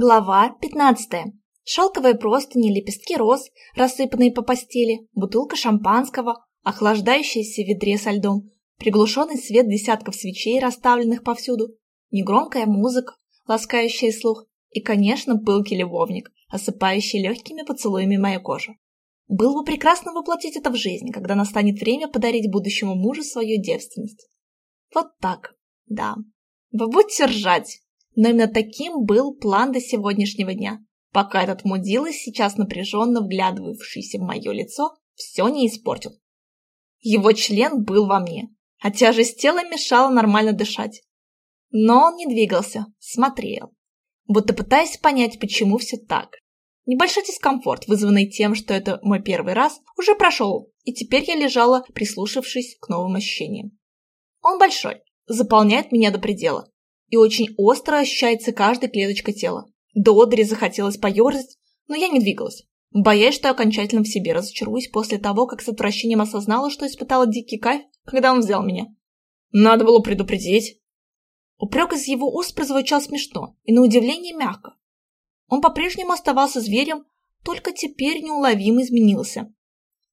Глава 15. Шелковые простыни, лепестки роз, рассыпанные по постели, бутылка шампанского, охлаждающаяся в ведре со льдом, приглушенный свет десятков свечей, расставленных повсюду, негромкая музыка, ласкающая слух, и, конечно, пылкий любовник, осыпающий легкими поцелуями мою кожу. Было бы прекрасно воплотить это в жизнь, когда настанет время подарить будущему мужу свою девственность. Вот так, да. Вы будете ржать, но именно таким был план до сегодняшнего дня, пока этот мудила, сейчас напряженно вглядывавшийся в мое лицо, все не испортил. Его член был во мне, а тяжесть тела мешала нормально дышать. Но он не двигался, смотрел, будто пытаясь понять, почему все так. Небольшой дискомфорт, вызванный тем, что это мой первый раз, уже прошел, и теперь я лежала, прислушавшись к новым ощущениям. Он большой, заполняет меня до предела, и очень остро ощущается каждая клеточка тела. До одри захотелось поерзать, но я не двигалась, боясь, что окончательно в себе разочаруюсь после того, как с отвращением осознала, что испытала дикий кайф, когда он взял меня. Надо было предупредить. Упрек из его уст прозвучал смешно и, на удивление, мягко. Он по-прежнему оставался зверем, только теперь неуловимо изменился.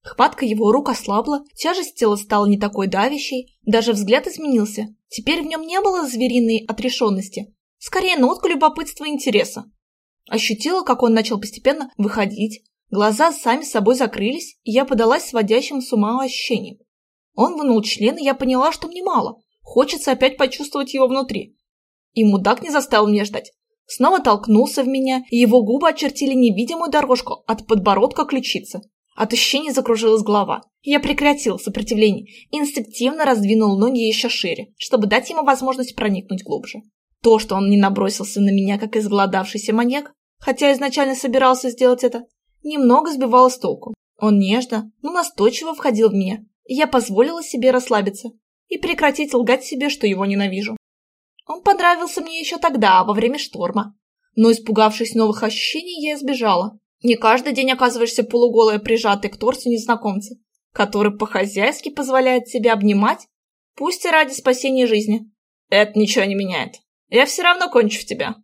Хватка его рук ослабла, тяжесть тела стала не такой давящей, даже взгляд изменился. Теперь в нем не было звериной отрешенности, скорее нотка любопытства и интереса. Ощутила, как он начал постепенно выходить, глаза сами собой закрылись, и я подалась сводящим с ума ощущением. Он вынул член, и я поняла, что мне мало, хочется опять почувствовать его внутри. И мудак не заставил меня ждать. Снова толкнулся в меня, и его губы очертили невидимую дорожку от подбородка к ключице. От ощущения закружилась голова. Я прекратил сопротивление и инстинктивно раздвинул ноги еще шире, чтобы дать ему возможность проникнуть глубже. То, что он не набросился на меня, как изголодавшийся маньяк, хотя изначально собирался сделать это, немного сбивало с толку. Он нежно, но настойчиво входил в меня, и я позволила себе расслабиться и прекратить лгать себе, что его ненавижу. Он понравился мне еще тогда, во время шторма. Но, испугавшись новых ощущений, я сбежала, не каждый день оказываешься полуголой прижатой к торсу незнакомца, который по-хозяйски позволяет себя обнимать, пусть и ради спасения жизни. Это ничего не меняет. Я все равно кончу в тебя.